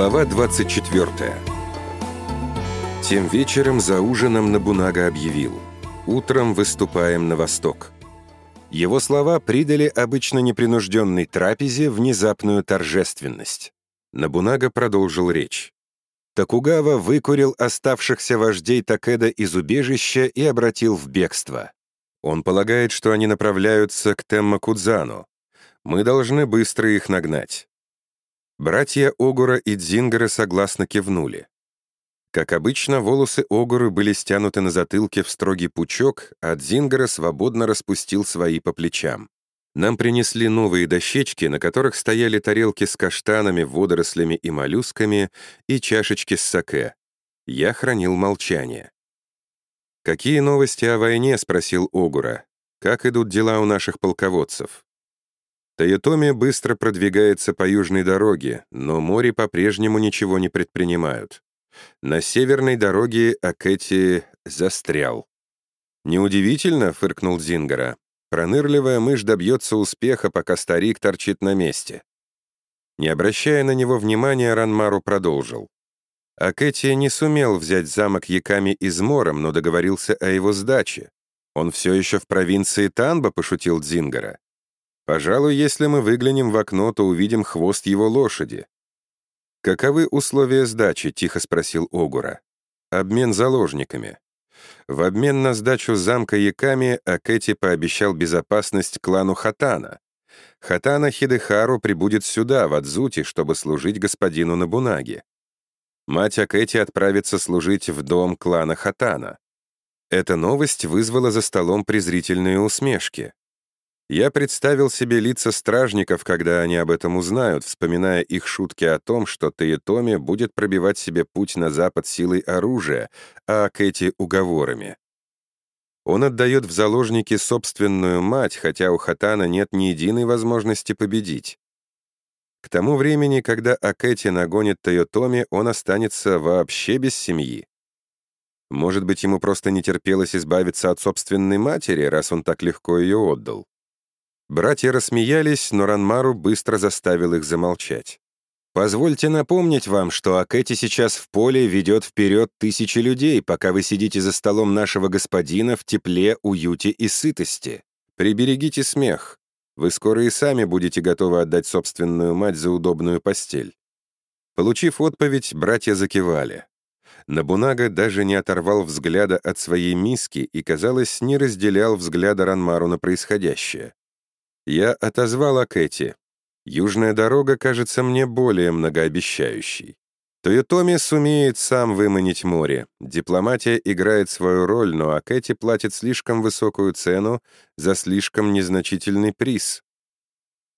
Глава 24 Тем вечером за ужином Набунага объявил «Утром выступаем на восток». Его слова придали обычно непринужденной трапезе внезапную торжественность. Набунага продолжил речь. Такугава выкурил оставшихся вождей Такеда из убежища и обратил в бегство. Он полагает, что они направляются к Теммакудзану. Мы должны быстро их нагнать. Братья Огура и Дзингера согласно кивнули. Как обычно, волосы Огуры были стянуты на затылке в строгий пучок, а Дзингера свободно распустил свои по плечам. Нам принесли новые дощечки, на которых стояли тарелки с каштанами, водорослями и моллюсками и чашечки с саке. Я хранил молчание. «Какие новости о войне?» — спросил Огура. «Как идут дела у наших полководцев?» Тойотоми быстро продвигается по южной дороге, но море по-прежнему ничего не предпринимают. На северной дороге Акэти застрял. «Неудивительно», — фыркнул Дзингара. «Пронырливая мышь добьется успеха, пока старик торчит на месте». Не обращая на него внимания, Ранмару продолжил. Акэти не сумел взять замок Яками измором, но договорился о его сдаче. «Он все еще в провинции Танба», — пошутил Дзингара. Пожалуй, если мы выглянем в окно, то увидим хвост его лошади. «Каковы условия сдачи?» — тихо спросил Огура. «Обмен заложниками». В обмен на сдачу замка Яками Акэти пообещал безопасность клану Хатана. Хатана Хидехару прибудет сюда, в Адзути, чтобы служить господину Набунаги. Мать Акэти отправится служить в дом клана Хатана. Эта новость вызвала за столом презрительные усмешки. Я представил себе лица стражников, когда они об этом узнают, вспоминая их шутки о том, что Таятоми будет пробивать себе путь на запад силой оружия, а Кэти — уговорами. Он отдает в заложники собственную мать, хотя у Хатана нет ни единой возможности победить. К тому времени, когда Акэти нагонит Тойотоми, он останется вообще без семьи. Может быть, ему просто не терпелось избавиться от собственной матери, раз он так легко ее отдал. Братья рассмеялись, но Ранмару быстро заставил их замолчать. «Позвольте напомнить вам, что Акэти сейчас в поле ведет вперед тысячи людей, пока вы сидите за столом нашего господина в тепле, уюте и сытости. Приберегите смех. Вы скоро и сами будете готовы отдать собственную мать за удобную постель». Получив отповедь, братья закивали. Набунага даже не оторвал взгляда от своей миски и, казалось, не разделял взгляда Ранмару на происходящее. Я отозвала Кэти. Южная дорога кажется мне более многообещающей. Тойотоми сумеет сам выманить море. Дипломатия играет свою роль, но Акэти платит слишком высокую цену за слишком незначительный приз.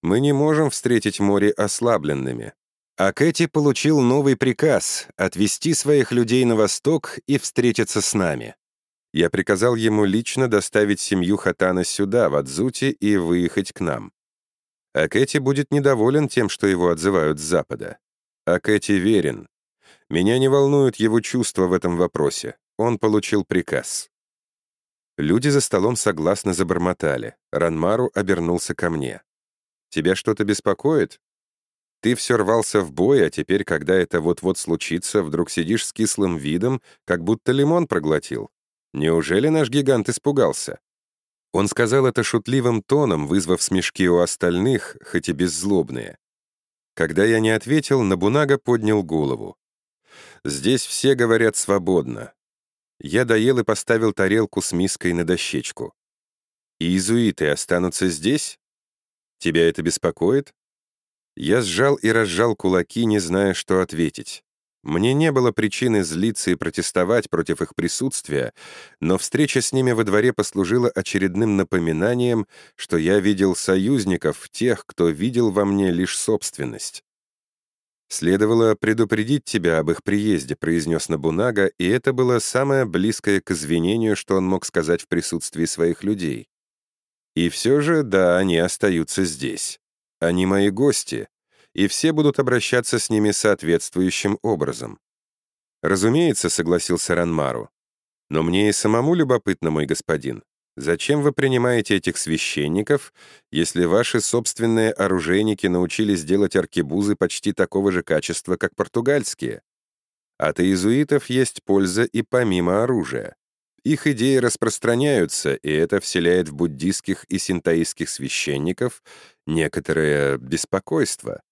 Мы не можем встретить море ослабленными. Акэти получил новый приказ — отвести своих людей на восток и встретиться с нами. Я приказал ему лично доставить семью Хатана сюда, в Адзути, и выехать к нам. А Кэти будет недоволен тем, что его отзывают с Запада. А Кэти верен. Меня не волнуют его чувства в этом вопросе. Он получил приказ. Люди за столом согласно забормотали. Ранмару обернулся ко мне. «Тебя что-то беспокоит? Ты все рвался в бой, а теперь, когда это вот-вот случится, вдруг сидишь с кислым видом, как будто лимон проглотил. Неужели наш гигант испугался? Он сказал это шутливым тоном, вызвав смешки у остальных, хоть и беззлобные. Когда я не ответил, Набунага поднял голову. «Здесь все говорят свободно». Я доел и поставил тарелку с миской на дощечку. «Иезуиты останутся здесь? Тебя это беспокоит?» Я сжал и разжал кулаки, не зная, что ответить. Мне не было причины злиться и протестовать против их присутствия, но встреча с ними во дворе послужила очередным напоминанием, что я видел союзников, тех, кто видел во мне лишь собственность. «Следовало предупредить тебя об их приезде», — произнес Набунага, и это было самое близкое к извинению, что он мог сказать в присутствии своих людей. «И все же, да, они остаются здесь. Они мои гости, и все будут обращаться с ними соответствующим образом. «Разумеется», — согласился Ранмару. «Но мне и самому любопытно, мой господин. Зачем вы принимаете этих священников, если ваши собственные оружейники научились делать аркебузы почти такого же качества, как португальские? От иезуитов есть польза и помимо оружия. Их идеи распространяются, и это вселяет в буддийских и синтаистских священников некоторое беспокойство.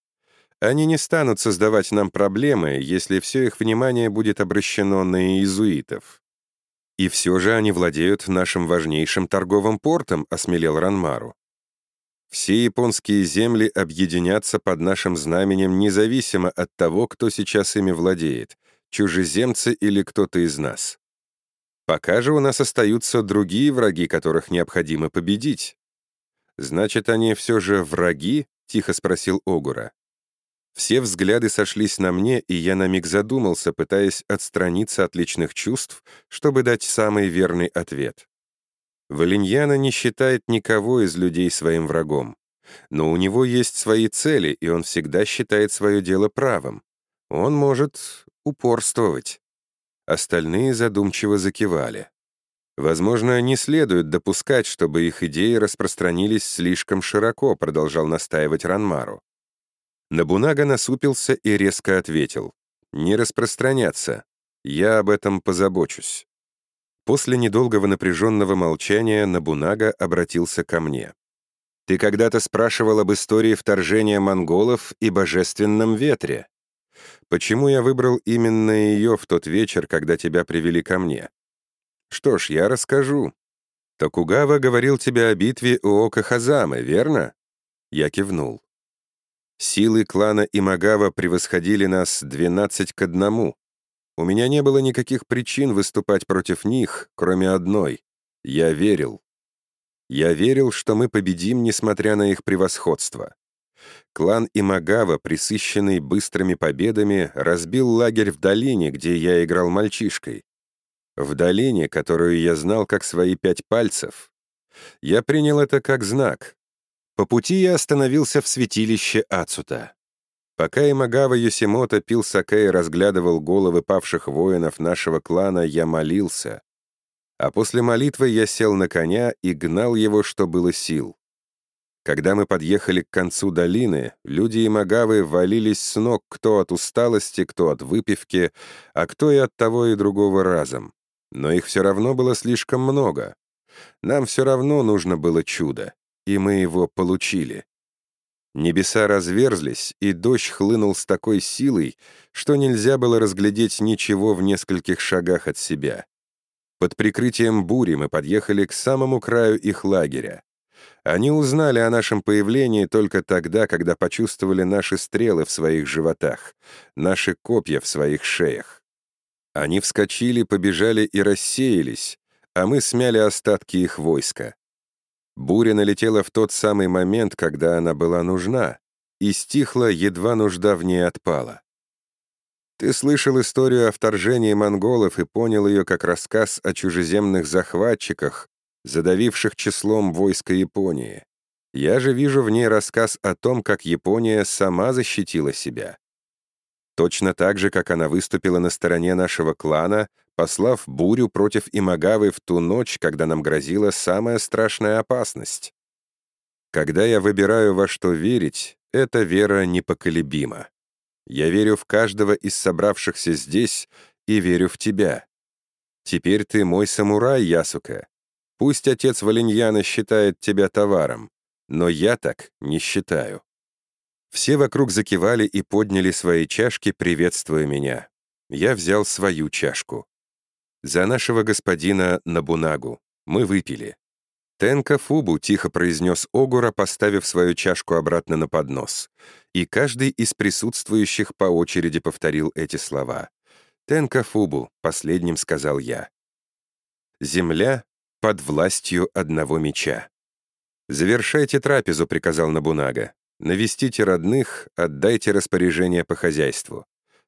Они не станут создавать нам проблемы, если все их внимание будет обращено на иезуитов. И все же они владеют нашим важнейшим торговым портом, осмелел Ранмару. Все японские земли объединятся под нашим знаменем независимо от того, кто сейчас ими владеет, чужеземцы или кто-то из нас. Пока же у нас остаются другие враги, которых необходимо победить. «Значит, они все же враги?» — тихо спросил Огура. Все взгляды сошлись на мне, и я на миг задумался, пытаясь отстраниться от личных чувств, чтобы дать самый верный ответ. Валиньяна не считает никого из людей своим врагом. Но у него есть свои цели, и он всегда считает свое дело правым. Он может упорствовать. Остальные задумчиво закивали. Возможно, не следует допускать, чтобы их идеи распространились слишком широко, продолжал настаивать Ранмару. Набунага насупился и резко ответил. «Не распространяться. Я об этом позабочусь». После недолгого напряженного молчания Набунага обратился ко мне. «Ты когда-то спрашивал об истории вторжения монголов и божественном ветре. Почему я выбрал именно ее в тот вечер, когда тебя привели ко мне? Что ж, я расскажу. Токугава говорил тебе о битве у Ока Хазамы, верно? Я кивнул. Силы клана Имагава превосходили нас 12 к одному. У меня не было никаких причин выступать против них, кроме одной. Я верил. Я верил, что мы победим, несмотря на их превосходство. Клан Имагава, присыщенный быстрыми победами, разбил лагерь в долине, где я играл мальчишкой. В долине, которую я знал как свои пять пальцев. Я принял это как знак. По пути я остановился в святилище Ацута. Пока Имагава Йосимото пил саке и разглядывал головы павших воинов нашего клана, я молился. А после молитвы я сел на коня и гнал его, что было сил. Когда мы подъехали к концу долины, люди и магавы валились с ног кто от усталости, кто от выпивки, а кто и от того и другого разом. Но их все равно было слишком много. Нам все равно нужно было чудо, и мы его получили. Небеса разверзлись, и дождь хлынул с такой силой, что нельзя было разглядеть ничего в нескольких шагах от себя. Под прикрытием бури мы подъехали к самому краю их лагеря. Они узнали о нашем появлении только тогда, когда почувствовали наши стрелы в своих животах, наши копья в своих шеях. Они вскочили, побежали и рассеялись, а мы смяли остатки их войска. Буря налетела в тот самый момент, когда она была нужна, и стихла, едва нужда в ней отпала. Ты слышал историю о вторжении монголов и понял ее как рассказ о чужеземных захватчиках, задавивших числом войска Японии. Я же вижу в ней рассказ о том, как Япония сама защитила себя. Точно так же, как она выступила на стороне нашего клана, послав бурю против Имагавы в ту ночь, когда нам грозила самая страшная опасность. Когда я выбираю, во что верить, эта вера непоколебима. Я верю в каждого из собравшихся здесь и верю в тебя. Теперь ты мой самурай, Ясука, Пусть отец Валиньяна считает тебя товаром, но я так не считаю». Все вокруг закивали и подняли свои чашки, приветствуя меня. Я взял свою чашку. «За нашего господина Набунагу. Мы выпили». «Тенка Фубу», — тихо произнес Огура, поставив свою чашку обратно на поднос. И каждый из присутствующих по очереди повторил эти слова. «Тенка Фубу», — последним сказал я. Земля под властью одного меча. «Завершайте трапезу», — приказал Набунага. «Навестите родных, отдайте распоряжение по хозяйству.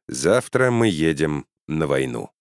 Завтра мы едем на войну».